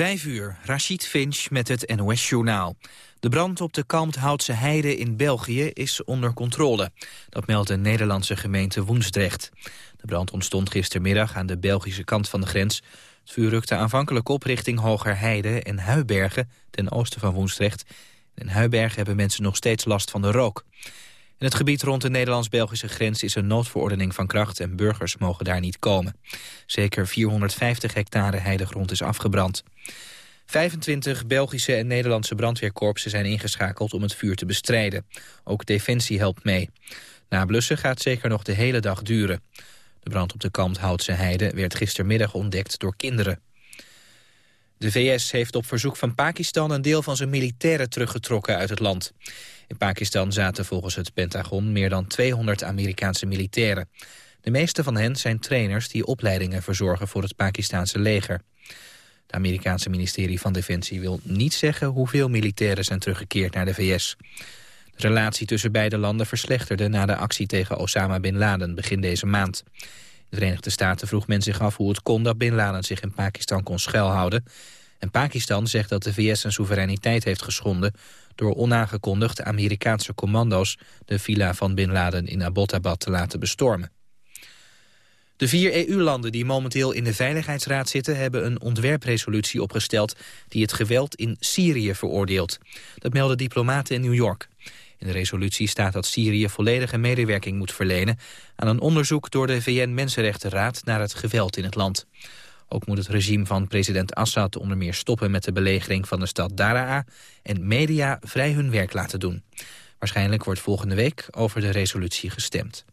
Vijf uur, Rachid Finch met het NOS-journaal. De brand op de Kalmthoutse Heide in België is onder controle. Dat meldt de Nederlandse gemeente Woensdrecht. De brand ontstond gistermiddag aan de Belgische kant van de grens. Het vuur rukte aanvankelijk op richting Hogerheide en Huibergen... ten oosten van Woensdrecht. In Huibergen hebben mensen nog steeds last van de rook. In het gebied rond de Nederlands-Belgische grens is een noodverordening van kracht en burgers mogen daar niet komen. Zeker 450 hectare heidegrond is afgebrand. 25 Belgische en Nederlandse brandweerkorpsen zijn ingeschakeld om het vuur te bestrijden. Ook Defensie helpt mee. Na blussen gaat zeker nog de hele dag duren. De brand op de Kalmthoutse heide werd gistermiddag ontdekt door kinderen. De VS heeft op verzoek van Pakistan een deel van zijn militairen teruggetrokken uit het land. In Pakistan zaten volgens het Pentagon meer dan 200 Amerikaanse militairen. De meeste van hen zijn trainers die opleidingen verzorgen voor het Pakistanse leger. Het Amerikaanse ministerie van Defensie wil niet zeggen hoeveel militairen zijn teruggekeerd naar de VS. De relatie tussen beide landen verslechterde na de actie tegen Osama Bin Laden begin deze maand. De Verenigde Staten vroeg men zich af hoe het kon dat Bin Laden zich in Pakistan kon schuilhouden. En Pakistan zegt dat de VS zijn soevereiniteit heeft geschonden door onaangekondigd Amerikaanse commando's de villa van Bin Laden in Abbottabad te laten bestormen. De vier EU-landen die momenteel in de Veiligheidsraad zitten... hebben een ontwerpresolutie opgesteld die het geweld in Syrië veroordeelt. Dat melden diplomaten in New York. In de resolutie staat dat Syrië volledige medewerking moet verlenen... aan een onderzoek door de VN-Mensenrechtenraad naar het geweld in het land. Ook moet het regime van president Assad onder meer stoppen met de belegering van de stad Daraa en media vrij hun werk laten doen. Waarschijnlijk wordt volgende week over de resolutie gestemd.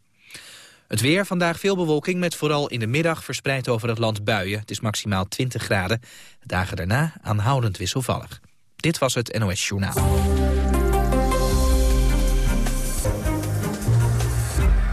Het weer, vandaag veel bewolking met vooral in de middag verspreid over het land buien. Het is maximaal 20 graden. De dagen daarna aanhoudend wisselvallig. Dit was het NOS Journaal.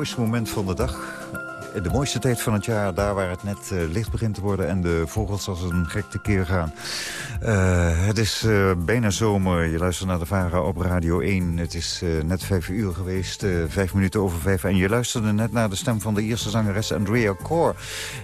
Mooiste moment van de dag de mooiste tijd van het jaar, daar waar het net uh, licht begint te worden... en de vogels als een gek tekeer gaan. Uh, het is uh, bijna zomer. Je luistert naar de Vara op Radio 1. Het is net vijf uur geweest, vijf minuten over vijf. En je luisterde net naar de stem van de eerste zangeres Andrea Core...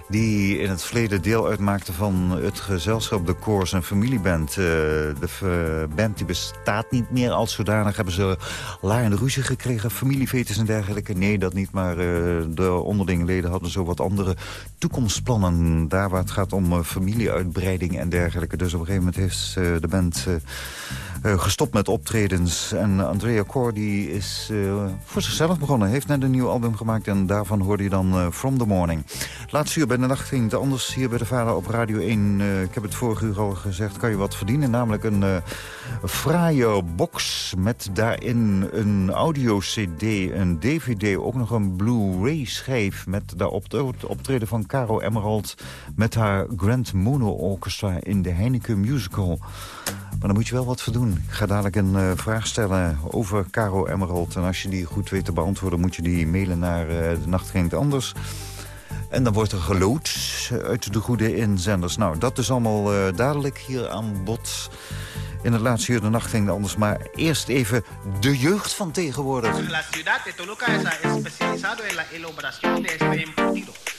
die in het verleden deel uitmaakte van het gezelschap de Coors en familieband. de band die bestaat niet meer als zodanig. Hebben ze la in de ruzie gekregen, familiefetes en dergelijke? Nee, dat niet, maar de onderlinge hadden zo wat andere toekomstplannen. Daar waar het gaat om familieuitbreiding en dergelijke. Dus op een gegeven moment heeft uh, de band uh, gestopt met optredens. En Andrea Cor die is voor zichzelf begonnen. Heeft net een nieuw album gemaakt en daarvan hoorde je dan From the Morning. Laatste uur bij de nacht ging het anders hier bij de Vader op Radio 1. ik heb het vorige uur al gezegd, kan je wat verdienen. Namelijk een fraaie box met daarin een audio-cd, een dvd, ook nog een Blu-ray schijf... met daarop het optreden van Caro Emerald met haar Grand Mono Orchestra in de Heineken Maar dan moet je wel wat voor doen. Ik ga dadelijk een uh, vraag stellen over Caro Emerald. En als je die goed weet te beantwoorden, moet je die mailen naar uh, De Nacht Ging Anders... En dan wordt er gelood uit de goede inzenders. Nou, dat is allemaal dadelijk hier aan bod. In het laatste uur de nacht ging het anders. Maar eerst even de jeugd van tegenwoordig. La ciudad de Toluca es especializado en la elaboración de este embutido.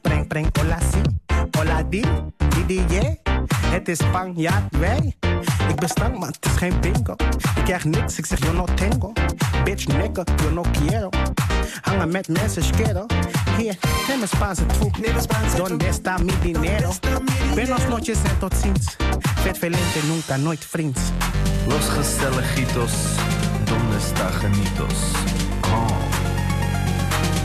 Preng, preng, hola, sí. Hola, di. Di, di, yeah. Het is Spanjaard, wij. Ik ben stank, maar het is geen bingo. Ik krijg niks, ik zeg yo no tengo. Bitch, nigga, yo no quiero. Hangen met mensen, schero. Hier, neem een Spaanse troep. Donde está mi dinero? Buenos noches en tot ziens. Vet velente, nunca, nooit vriends. Los gezelligitos, donde está genitos? Oh.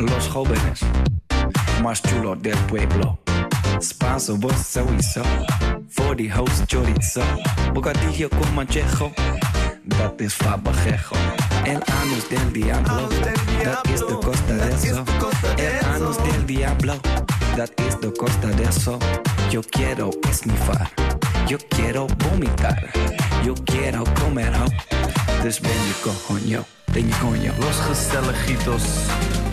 Los jóvenes más chulos del pueblo. Spanso, vos. Voor die host chorizo. Bocadillo con manchejo. Dat is fabajejo. El anus del diablo. Dat is de costa de eso. El anus del diablo. Dat is de costa de eso. Yo quiero esnifar. Yo quiero vomitar. Yo quiero comer ho. Dus ben je coño. Ben je coño. Los gezelligitos.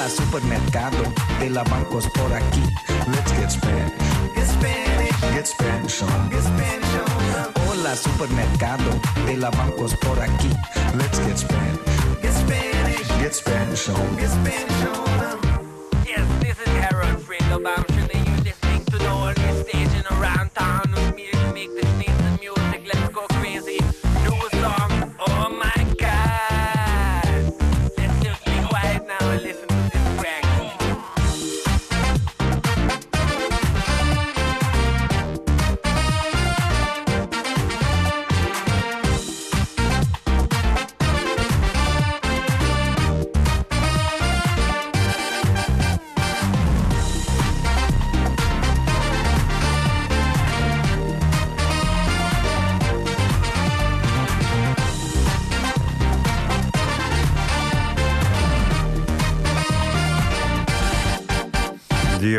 Hola, supermercado de la bancos por aquí. Let's get Spanish. Get Spanish. Get Spanish on. Get Spanish on. Hola, supermercado de la bancos por aquí. Let's get Spanish. Get Spanish. Get Spanish on. Get Spanish on. Yes, this is Harold Fredo.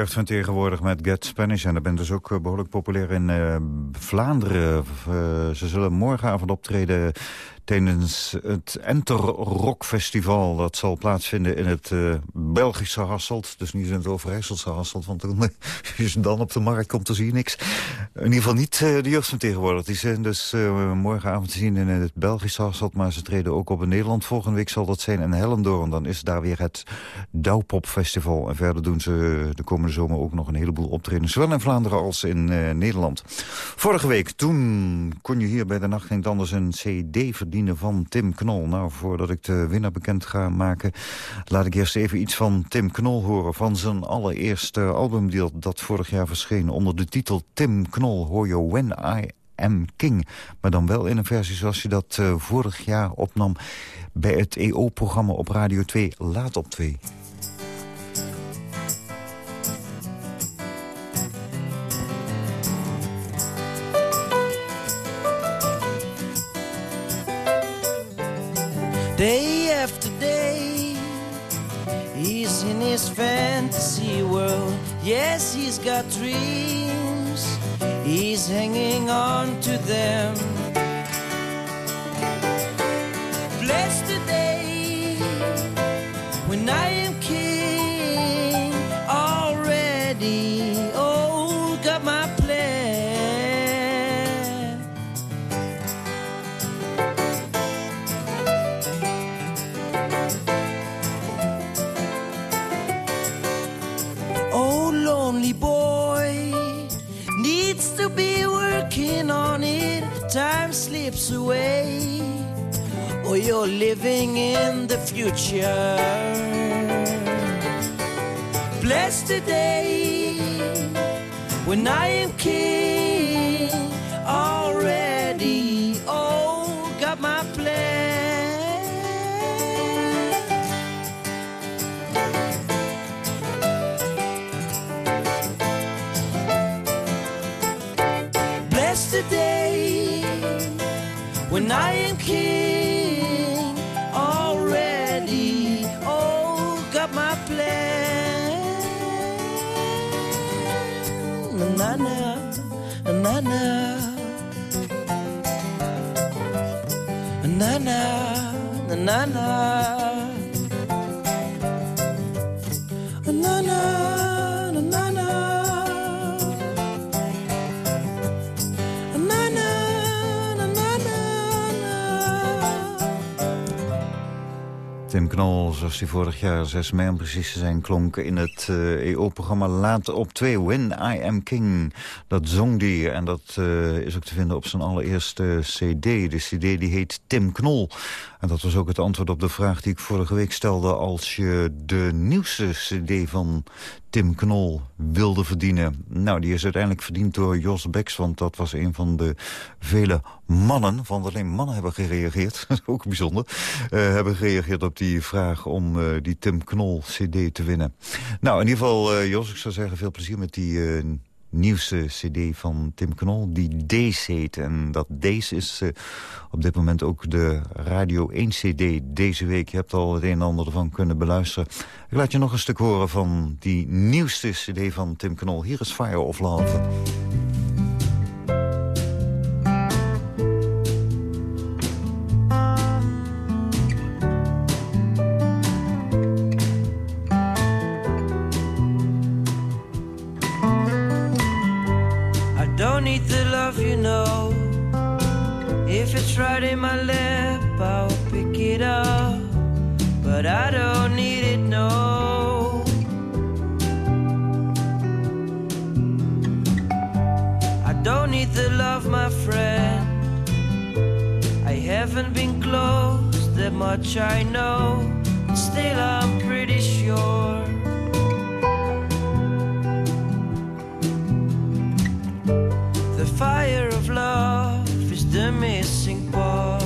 Jeugd van tegenwoordig met Get Spanish. En dat bent dus ook behoorlijk populair in uh, Vlaanderen. Uh, ze zullen morgenavond optreden tijdens het Enter Rock Festival. Dat zal plaatsvinden in het uh, Belgische Hasselt. Dus niet in het Overijsselse Hasselt, want als je dan op de markt komt, dan zie je niks. In ieder geval niet uh, de jeugdvertegenwoordigers. Die zijn dus uh, morgenavond te zien in het Belgische Hasselt. Maar ze treden ook op in Nederland. Volgende week zal dat zijn in Hellendoorn. Dan is daar weer het Douwpop Festival. En verder doen ze de komende zomer ook nog een heleboel optredens. Zowel in Vlaanderen als in Nederland. Vorige week, toen kon je hier bij de Nacht Anders een cd verdienen van Tim Knol. Nou, voordat ik de winnaar bekend ga maken... laat ik eerst even iets van Tim Knol horen... van zijn allereerste album die dat vorig jaar verscheen... onder de titel Tim Knol hoor je When I Am King. Maar dan wel in een versie zoals je dat uh, vorig jaar opnam... bij het EO-programma op Radio 2, Laat op 2. He's got dreams, he's hanging on to them. Away. Or you're living in the future. Blessed the day when I am king king already. Oh, got my plan. Na na na na na na na na. Tim Knol, zoals hij vorig jaar 6 mei om precies te zijn klonk... in het uh, EO-programma Laat op 2, When I Am King. Dat zong die en dat uh, is ook te vinden op zijn allereerste cd. De cd die heet Tim Knol. En dat was ook het antwoord op de vraag die ik vorige week stelde... als je de nieuwste cd van Tim Knol wilde verdienen. Nou, die is uiteindelijk verdiend door Jos Beks... want dat was een van de vele mannen, want alleen mannen hebben gereageerd... ook bijzonder, uh, hebben gereageerd op die vraag... om uh, die Tim Knol cd te winnen. Nou, in ieder geval, uh, Jos, ik zou zeggen, veel plezier met die nieuwste cd van Tim Knol, die Days heet. En dat Days is op dit moment ook de Radio 1 cd deze week. Je hebt al het een en ander ervan kunnen beluisteren. Ik laat je nog een stuk horen van die nieuwste cd van Tim Knol. Hier is Fire of Love. Love you know. If it's right in my lap, I'll pick it up. But I don't need it, no. I don't need the love, my friend. I haven't been close, that much I know. Still, I'm pretty sure. Fire of love is the missing part.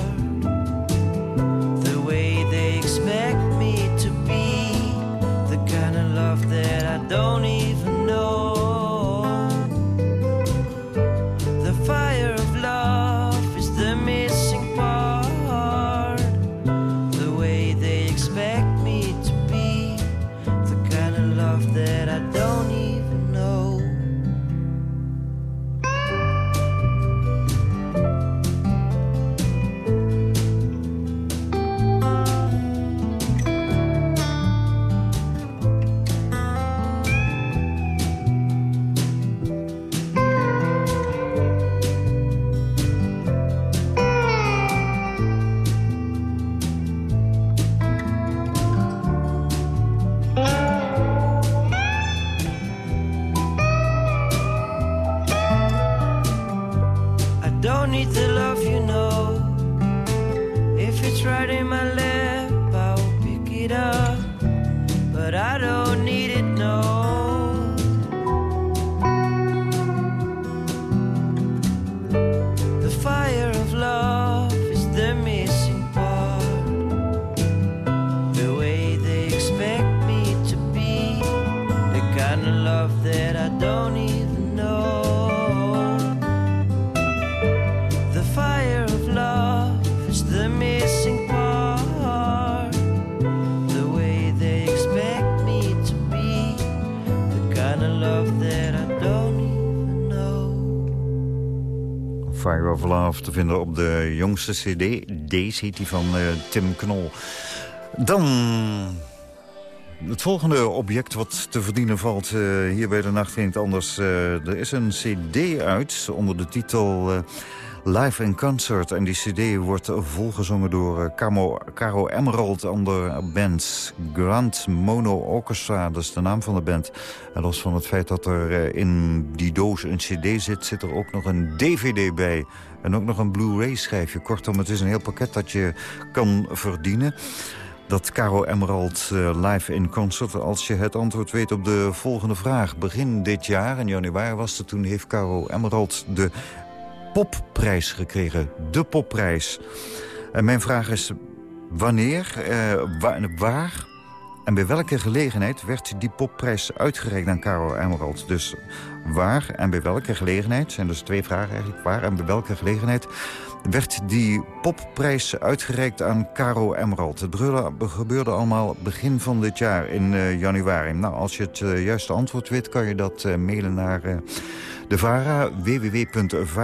Of te vinden op de jongste cd. Deze die van eh, Tim Knol. Dan het volgende object wat te verdienen valt eh, hier bij de Nacht Klinkt Anders. eh, er is een cd uit onder de titel Live in Concert. En die cd wordt volgezongen door eh, Camo, Caro Emerald onder band Grand Mono Orchestra. Dat is de naam van de band. En los van het feit dat er eh, in die doos een cd zit... zit er ook nog een dvd bij. En ook nog een Blu-ray schijfje. Kortom, het is een heel pakket dat je kan verdienen. Dat Caro Emerald eh, live in concert. Als je het antwoord weet op de volgende vraag. Begin dit jaar, in januari was het, toen heeft Caro Emerald de popprijs gekregen. De popprijs. En mijn vraag is, wanneer, eh, wa- waar en bij welke gelegenheid werd die popprijs uitgereikt aan Caro Emerald? Dus waar en bij welke gelegenheid, zijn dus twee vragen eigenlijk, waar en bij welke gelegenheid werd die popprijs uitgereikt aan Caro Emerald. Het gebeurde- allemaal begin van dit jaar in eh, januari. Nou, als je het eh, juiste antwoord weet, kan je dat eh, mailen naar de VARA, www.vara.nl.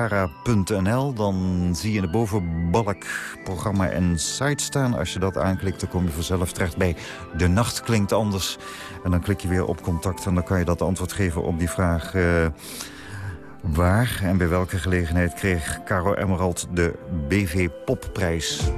Dan zie je in de bovenbalk programma en site staan. Als je dat aanklikt, dan kom je vanzelf terecht bij De Nacht Klinkt Anders. En dan klik je weer op contact en dan kan je dat antwoord geven op die vraag... Waar en bij welke gelegenheid kreeg Caro Emerald de BV Popprijs?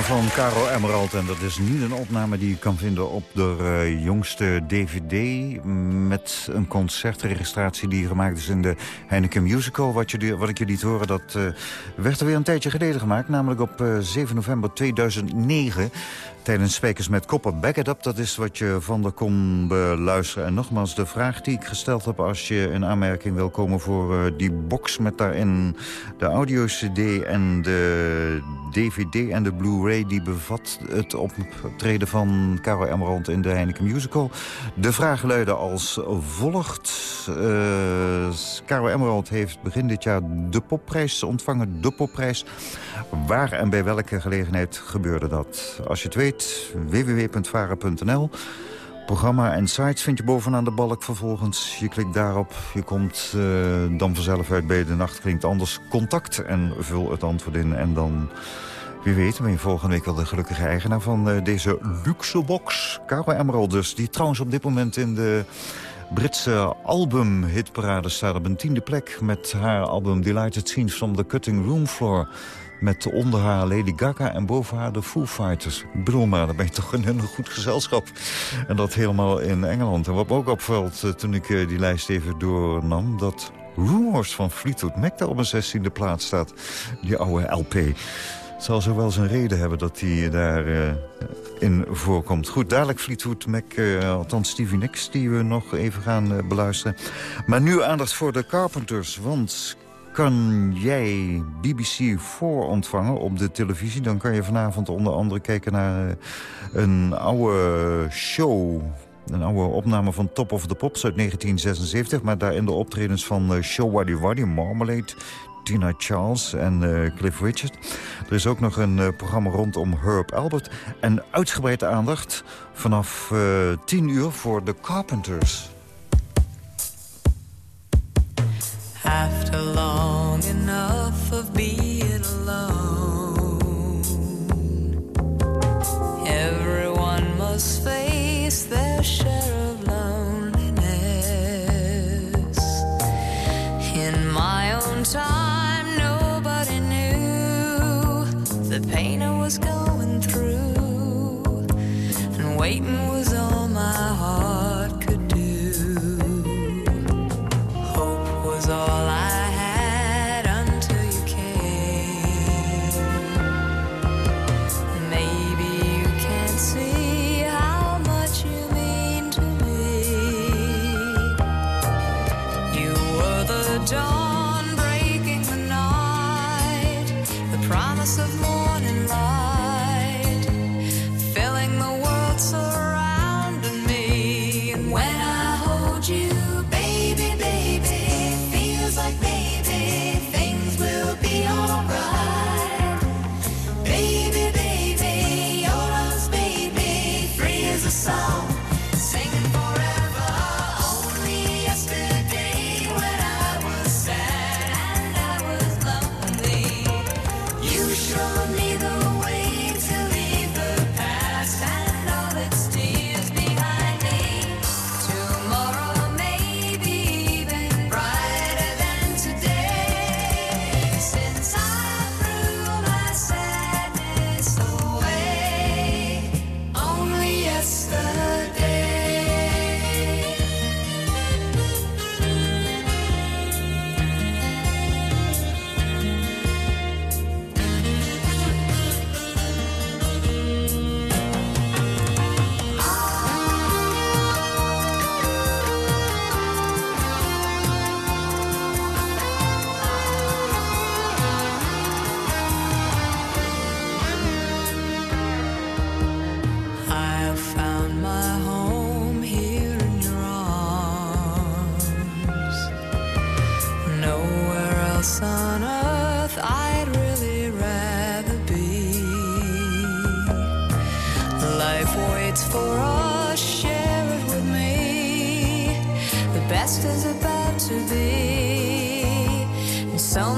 Van Caro Emerald. En dat is niet een opname die je kan vinden op de eh, jongste DVD... met een concertregistratie die gemaakt is in de Heineken Musical. Wat, je, wat ik je liet horen, dat eh, werd er weer een tijdje geleden gemaakt. Namelijk op eh, 7 november 2009 tijdens Spijkers met Koppen. Back It Up, dat is wat je van de kon beluisteren. En nogmaals, de vraag die ik gesteld heb... als je in aanmerking wil komen voor eh, die box met daarin de audio-cd... en de DVD en de Blu-ray, die bevat het optreden van Caro Emerald in de Heineken Musical. De vraag luidde als volgt. Eh, Caro Emerald heeft begin dit jaar de popprijs ontvangen. De popprijs. Waar en bij welke gelegenheid gebeurde dat? Als je het weet, www.varen.nl. Programma en sites vind je bovenaan de balk vervolgens. Je klikt daarop, je komt eh, dan vanzelf uit bij De Nacht Klinkt Anders. Contact en vul het antwoord in en dan... Wie weet ben je volgende week wel de gelukkige eigenaar van eh, deze luxe box. Caro Emerald dus, die trouwens op dit moment in de Britse albumhitparade staat op een tiende plek... met haar album Delighted Scenes from the Cutting Room Floor... Met onder haar Lady Gaga en boven haar de Foo Fighters. Ik bedoel maar, dan ben je toch een heel goed gezelschap. En dat helemaal in Engeland. En wat me ook opvalt eh, toen ik eh, die lijst even doornam... dat Rumors van Fleetwood Mac daar op een 16e plaats staat. Die oude LP. Het zal zo wel zijn reden hebben dat daar eh, in voorkomt. Goed, dadelijk Fleetwood Mac, althans Stevie Nicks... die we nog even gaan beluisteren. Maar nu aandacht voor de Carpenters, want... Kan jij BBC 4 ontvangen op de televisie... dan kan je vanavond onder andere kijken naar eh, een oude show... Een oude opname van Top of the Pops uit 1976... maar daarin de optredens van eh, Show Waddy Waddy, Marmalade... Tina Charles en eh, Cliff Richard. Er is ook nog een programma rondom Herb Albert. En uitgebreide aandacht vanaf eh 10 uur voor The Carpenters. After long enough of being alone, everyone must face their share of loneliness. In my own time, nobody knew the pain I was going through, and waiting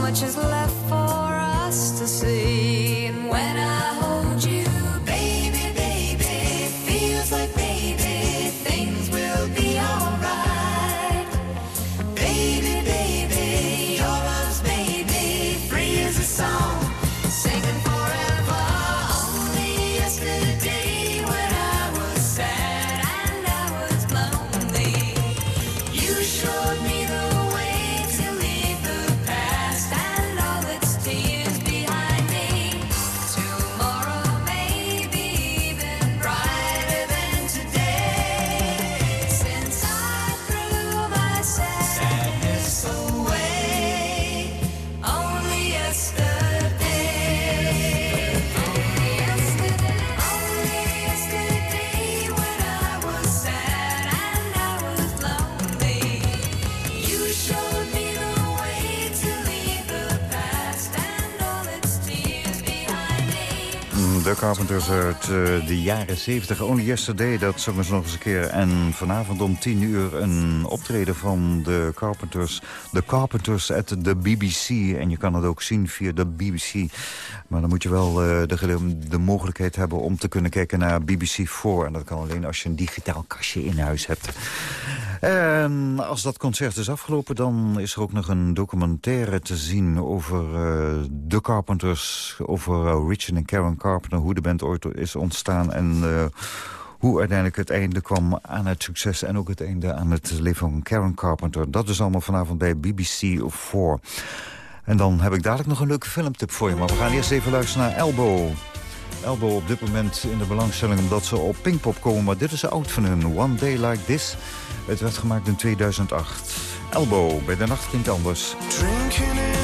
much is left Carpenters uit eh, de jaren 70. Only Yesterday, dat zongen ze nog eens een keer. En vanavond om 10 uur een optreden van de Carpenters. De Carpenters at de BBC. En je kan het ook zien via de BBC. Maar dan moet je wel eh, de, de mogelijkheid hebben om te kunnen kijken naar BBC 4. En dat kan alleen als je een digitaal kastje in huis hebt. En als dat concert is afgelopen, dan is er ook nog een documentaire te zien over eh, de Carpenters. Over eh, Richard en Karen Carpenter, hoe de band ooit is ontstaan en... eh, hoe uiteindelijk het einde kwam aan het succes... en ook het einde aan het leven van Karen Carpenter. Dat is allemaal vanavond bij BBC 4. En dan heb ik dadelijk nog een leuke filmtip voor je. Maar we gaan eerst even luisteren naar Elbow. Elbow op dit moment in de belangstelling omdat ze op Pinkpop komen. Maar dit is oud van hun, One Day Like This. Het werd gemaakt in 2008. Elbow, bij de nacht klinkt anders. Drinking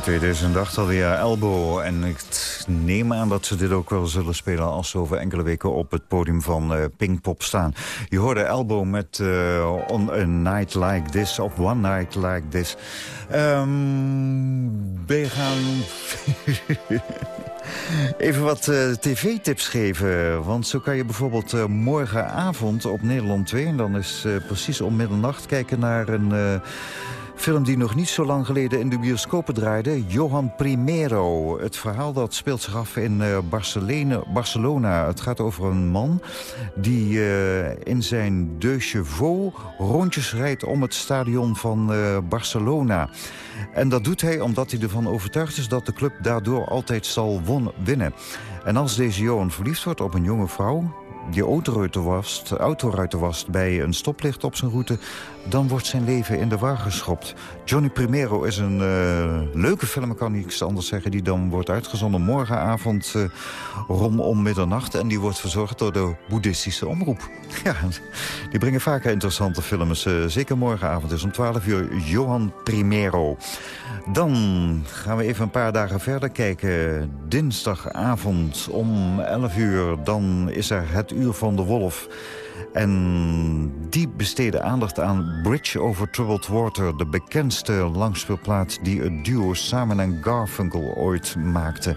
Uit 2008 alweer Elbow. En ik neem aan dat ze dit ook wel zullen spelen... als ze over enkele weken op het podium van uh, Pinkpop staan. Je hoorde Elbow met uh, On a Night Like This, of One Night Like This. Um, we gaan... Even wat uh, tv-tips geven. Want zo kan je bijvoorbeeld morgenavond op Nederland 2... en dan is precies om middernacht kijken naar een film die nog niet zo lang geleden in de bioscopen draaide. Johan Primero. Het verhaal dat speelt zich af in uh, Barcelona. Het gaat over een man die uh, in zijn De Chevaux rondjes rijdt om het stadion van uh, Barcelona. En dat doet hij omdat hij ervan overtuigd is dat de club daardoor altijd zal winnen. En als deze Johan verliefd wordt op een jonge vrouw die autoruiten wast, autoruiten wast bij een stoplicht op zijn route... dan wordt zijn leven in de war geschopt. Johnny Primero is een uh, leuke film, kan ik anders zeggen... die dan wordt uitgezonden morgenavond uh, rond om middernacht... en die wordt verzorgd door de boeddhistische omroep. Ja, die brengen vaker interessante films. Uh, zeker morgenavond is om 12 uur Johan Primero. Dan gaan we even een paar dagen verder kijken. Dinsdagavond om 11 uur, dan is er het Uur van de Wolf. En die besteden aandacht aan Bridge Over Troubled Water... de bekendste langspeelplaat die het duo Simon en Garfunkel ooit maakte.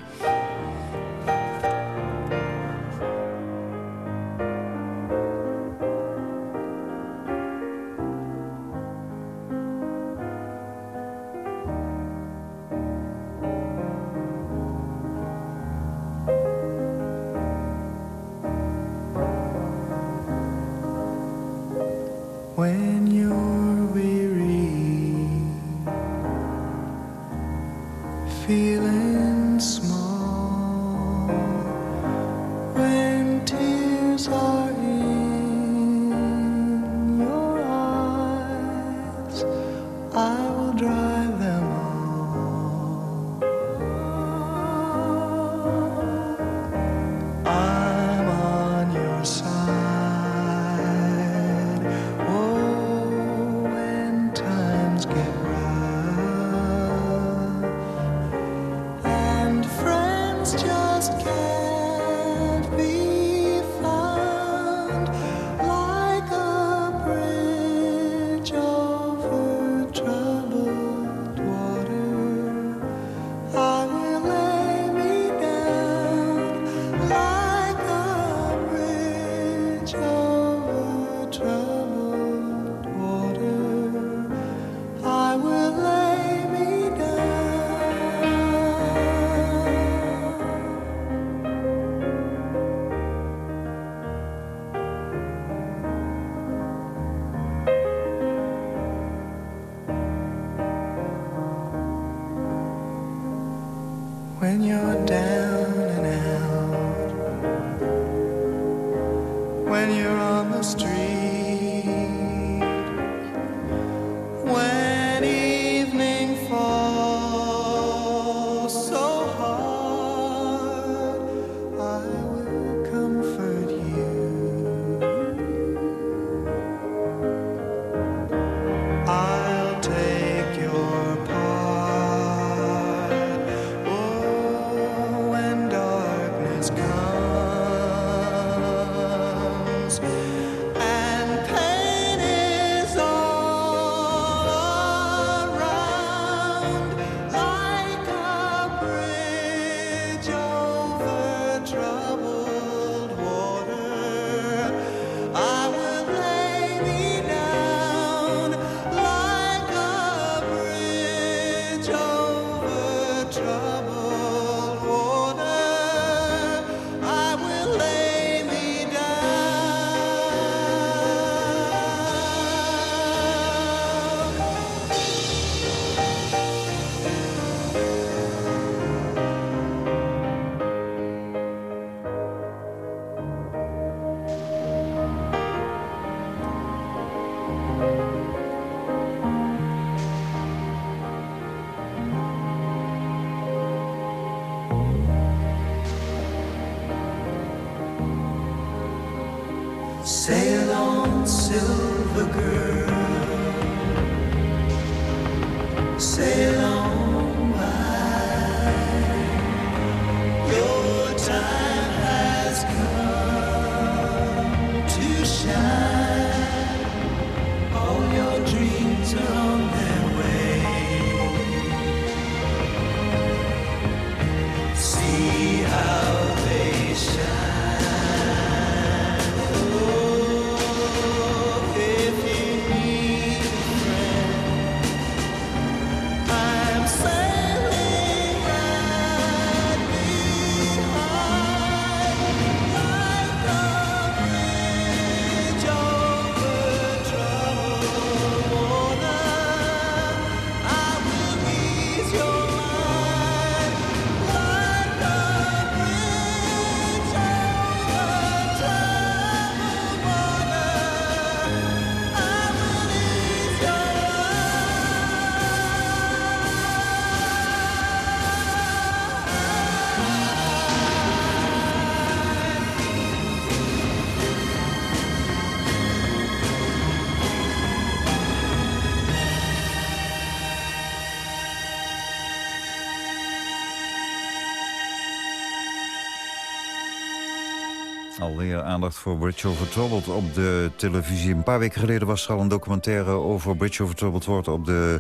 Alweer aandacht voor Bridge Over Troubled op de televisie. Een paar weken geleden was er al een documentaire over Bridge Over Troubled op de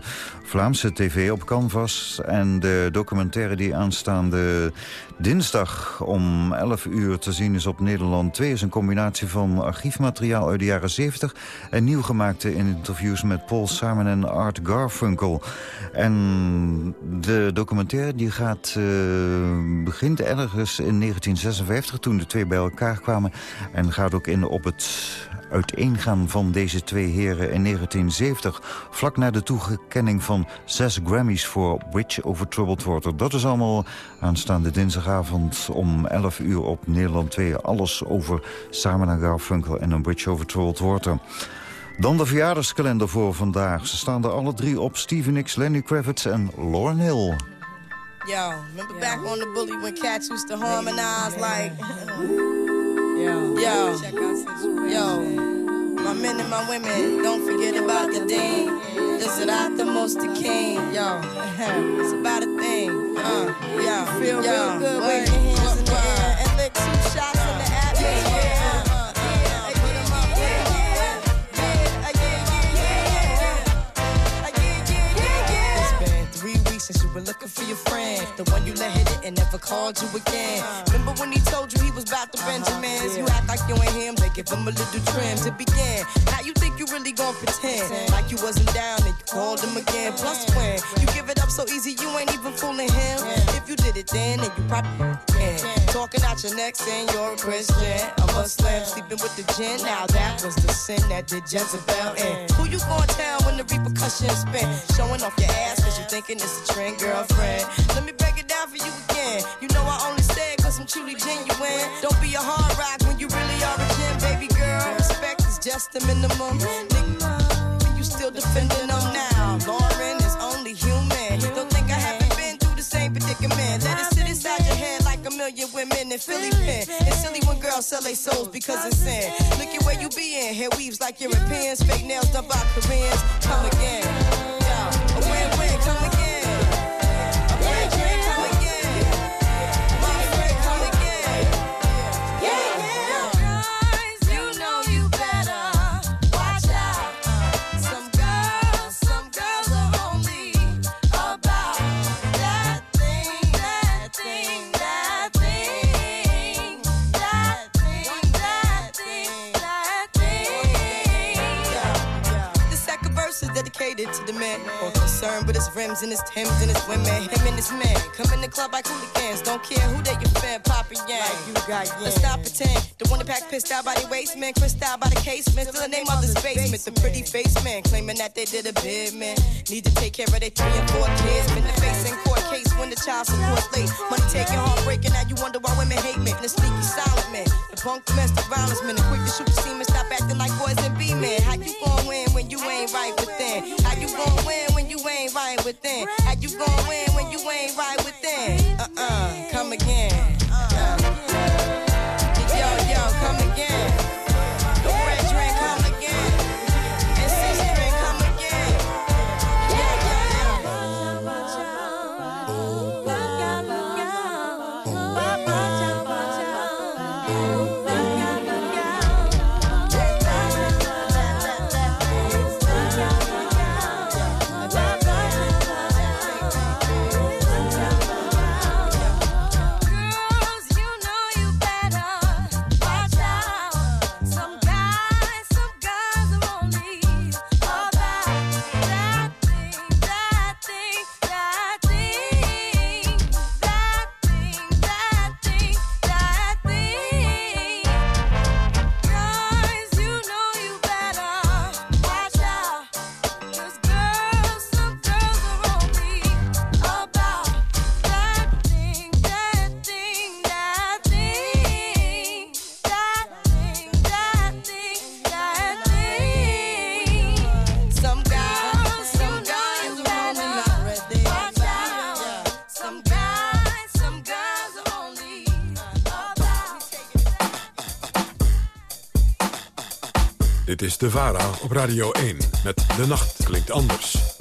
Vlaamse tv op Canvas. En de documentaire die aanstaande dinsdag om 11 uur te zien is op Nederland 2... is een combinatie van archiefmateriaal uit de jaren 70... en nieuw gemaakte interviews met Paul Simon en Art Garfunkel. En de documentaire die gaat, uh, begint ergens in 1956... toen de twee bij elkaar kwamen. En gaat ook in op het uiteengaan van deze twee heren in 1970... vlak na de toekenning van zes Grammys voor Bridge Over Troubled Water. Dat is allemaal aanstaande dinsdagavond om 11 uur op Nederland 2. Alles over Simon Garfunkel en een Bridge Over Troubled Water. Dan de verjaardagskalender voor vandaag. Ze staan er alle drie op. Steven Nicks, Lenny Kravitz en Lauren Hill. Yo, remember back on the bully when cats used to harmonize like... Yo, yo, yo, my men and my women, don't forget about the dean. This is not the most the king, yo. It's about a thing, uh, yo, feel yo, real good, were looking for your friend, the one you let hit it and never called you again. Remember when he told you he was about to uh-huh, Benjamins? You act like you ain't him, they give him a little trim to begin. Now you think you really gon' pretend like you wasn't down and you called him again. Plus when you give it up so easy, you ain't even fooling him. If you did it then, then you probably can. Talking out your neck saying you're a Christian, a Muslim, sleeping with the gin. Now that was the sin that did Jezebel in. Who you gonna tell when the repercussions spin? Showing off your ass cause you thinking it's a trend, girlfriend. Let me break it down for you again. You know I only say it cause I'm truly genuine. Don't be a hard rock when you really are a gem, baby girl. Respect is just the minimum. Nigga, you still defending them now. Lauren is only human. Don't think I haven't been through the same predicament. Let it sit inside your head like a million women in Philly pen. It's silly when girls sell their souls because it's sin. Look at where you be in. Hair weaves like Europeans. Fake nails done by Koreans. Come again. Yo, a win-win. Dedicated to the man more concerned with his rims and his Timbs and his women. Him and his men come in the club like hooligans. Don't care who they your fan, Papa Yang. you got Let's not pretend. The one that pack pissed out by the waist man, crissed out by the casement. Still the name of this basement. The pretty face man claiming that they did a bid man. Need to take care of their three and four kids. Been the face in court case when the child support late. Money taking, heartbreaking. Now you wonder why women hate men. The sneaky silent man. The punk domestic violence man. The quick to shoot the semen. Stop acting like boys and be men. How you gon' win when you ain't right within? How you gon' win when you ain't right within? How you gon' win when you ain't right within? Uh-uh, come again. Dit is De VARA op Radio 1 met De Nacht Klinkt Anders.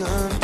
Come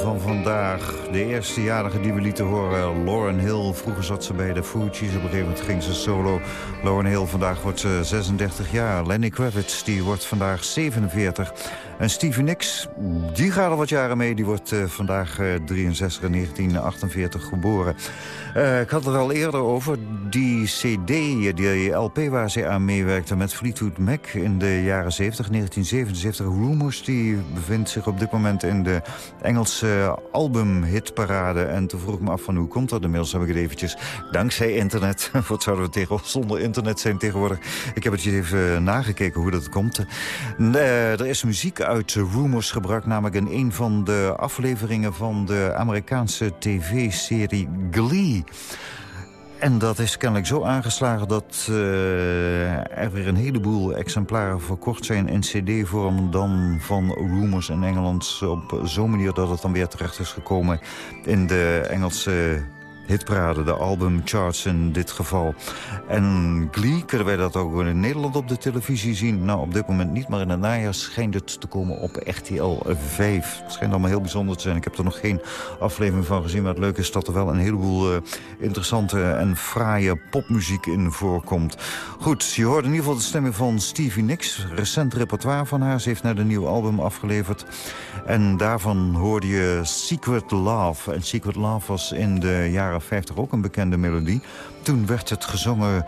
van vandaag. De eerste jarige die we lieten horen, Lauren Hill. Vroeger zat ze bij de Fugees, op een gegeven moment ging ze solo. Lauren Hill, vandaag wordt ze 36 jaar. Lenny Kravitz, die wordt vandaag 47. En Stevie Nicks, die gaat al wat jaren mee. Die wordt uh, vandaag uh, 63 in 1948 geboren. Uh, ik had het er al eerder over. Die cd, die LP waar ze aan meewerkte met Fleetwood Mac in de jaren 70, 1977. Rumors, die bevindt zich op dit moment in de Engelse albumhitparade. En toen vroeg ik me af van hoe komt dat? Inmiddels heb ik het eventjes dankzij internet. Wat zouden we tegen, zonder internet zijn tegenwoordig? Ik heb het even nagekeken hoe dat komt. Uh, er is muziek uit Rumors gebracht, namelijk in een van de afleveringen van de Amerikaanse tv-serie Glee. En dat is kennelijk zo aangeslagen dat uh, er weer een heleboel exemplaren verkocht zijn in cd-vorm dan van Rumors in Engeland. Op zo'n manier dat het dan weer terecht is gekomen in de Engelse hitparade, de albumcharts in dit geval. En Glee, kunnen wij dat ook in Nederland op de televisie zien? Nou, op dit moment niet, maar in het najaar schijnt het te komen op RTL 5. Het schijnt allemaal heel bijzonder te zijn. Ik heb er nog geen aflevering van gezien, maar het leuke is dat er wel een heleboel uh, interessante en fraaie popmuziek in voorkomt. Goed, je hoort in ieder geval de stemming van Stevie Nicks. Recent repertoire van haar. Ze heeft net een nieuw album afgeleverd. En daarvan hoorde je Secret Love. En Secret Love was in de jaren 50 ook een bekende melodie. Toen werd het gezongen,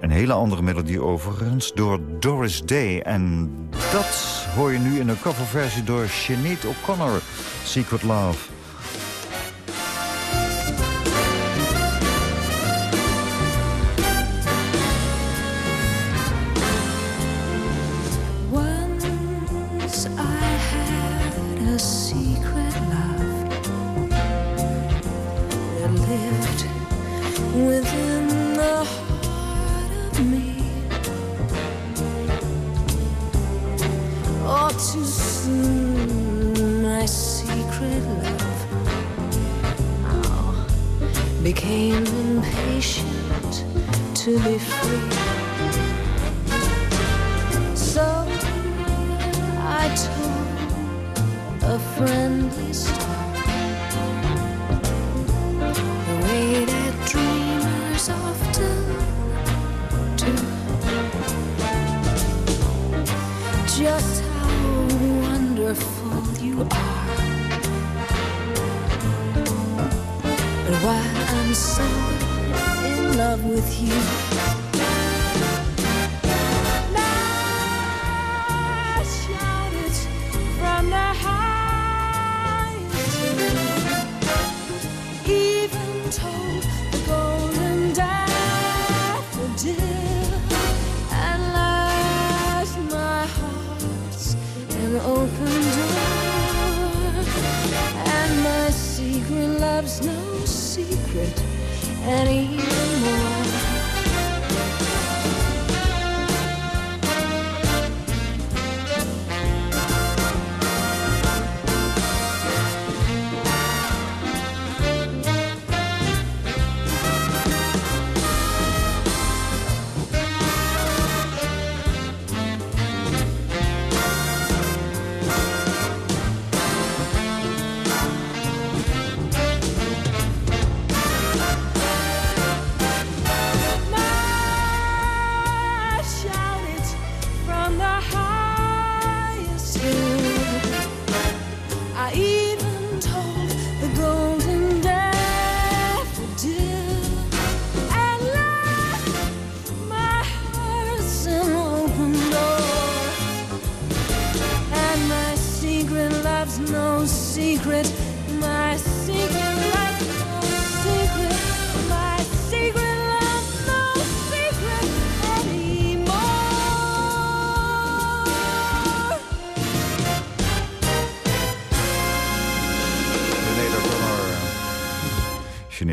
een hele andere melodie overigens, door Doris Day. En dat hoor je nu in een coverversie door Sinead O'Connor, Secret Love. Friendly story the way that dreamers often do. Just how wonderful you are. But why I'm so in love with you. Secret. Anymore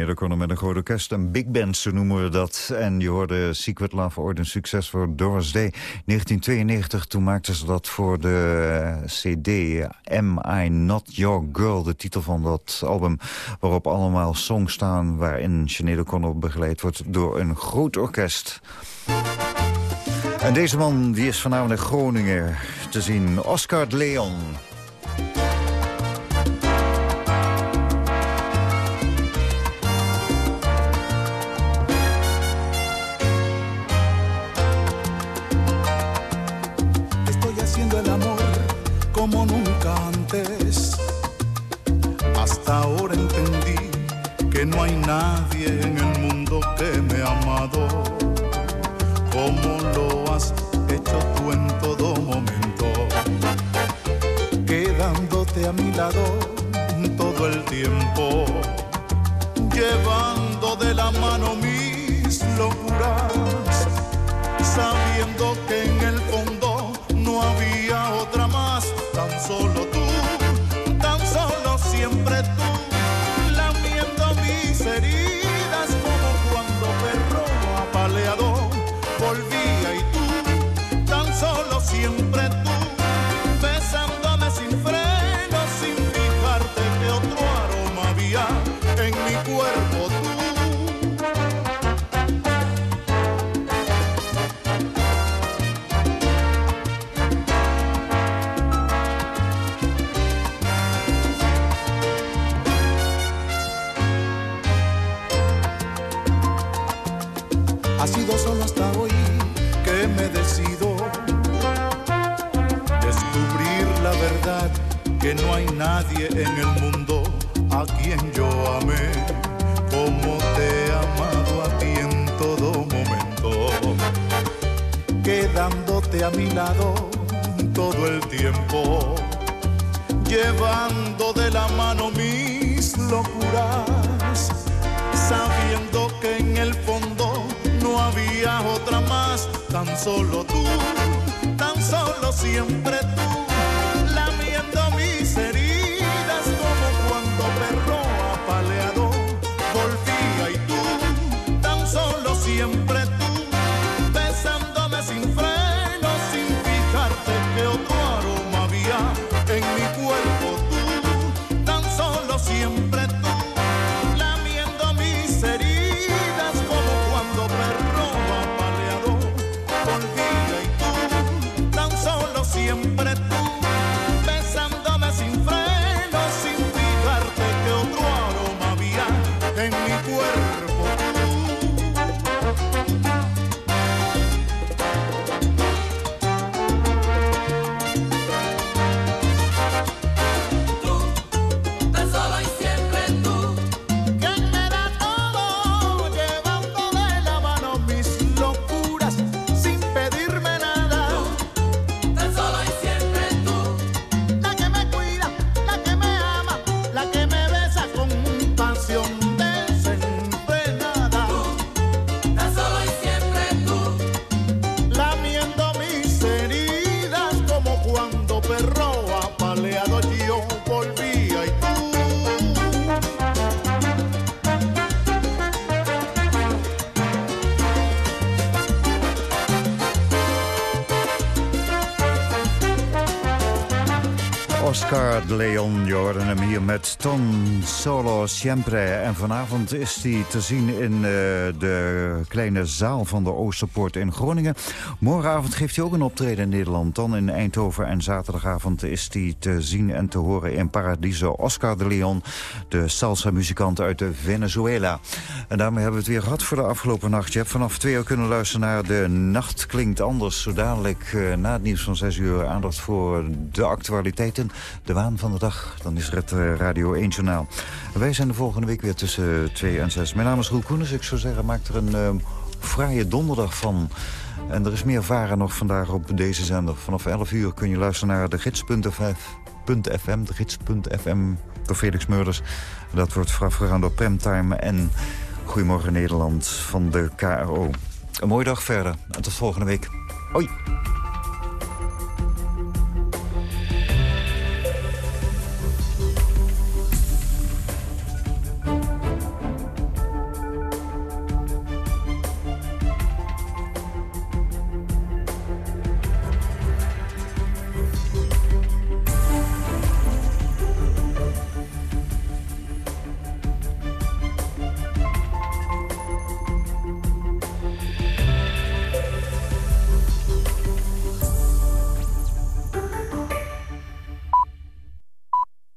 Met een groot orkest. Een big band, zo noemen we dat. En je hoorde Secret Love, ooit een succes voor Doris Day. 1992, toen maakten ze dat voor de cd Am I Not Your Girl? De titel van dat album, waarop allemaal songs staan... waarin Sinead O'Connor begeleid wordt door een groot orkest. En deze man die is vanavond in Groningen te zien. Oscar Leon. Todo el tiempo, llevando de la mano mis locuras, sabiendo que en el solo hasta hoy que me decido descubrir la verdad que no hay nadie en el mundo a quien yo amé como te he amado a ti en todo momento, quedándote a mi lado todo el tiempo, llevando de la mano mis locuras sabiendo que en el fondo había otra más, tan solo tú, tan solo siempre tú, met Ton Solo Siempre. En vanavond is hij te zien in eh, de kleine zaal van de Oosterpoort in Groningen. Morgenavond geeft hij ook een optreden in Nederland, dan in Eindhoven. En zaterdagavond is hij te zien en te horen in Paradiso. Oscar de Leon, de salsa-muzikant uit Venezuela. En daarmee hebben we het weer gehad voor de afgelopen nacht. Je hebt vanaf twee uur kunnen luisteren naar De Nacht Klinkt Anders. Zo dadelijk eh, na het nieuws van zes uur aandacht voor de actualiteiten. De waan van de dag. Dan is er het eh, Radio 1 Journaal. Wij zijn de volgende week weer tussen 2 en 6. Mijn naam is Roel Koenens. Ik zou zeggen, maak er een eh, fraaie donderdag van. En er is meer varen nog vandaag op deze zender. Vanaf 11 uur kun je luisteren naar de gids.fm. De gids.fm door Felix Meurders. Dat wordt voorafgegaan door Premtime en Goedemorgen Nederland van de KRO. Een mooie dag verder en tot volgende week. Hoi.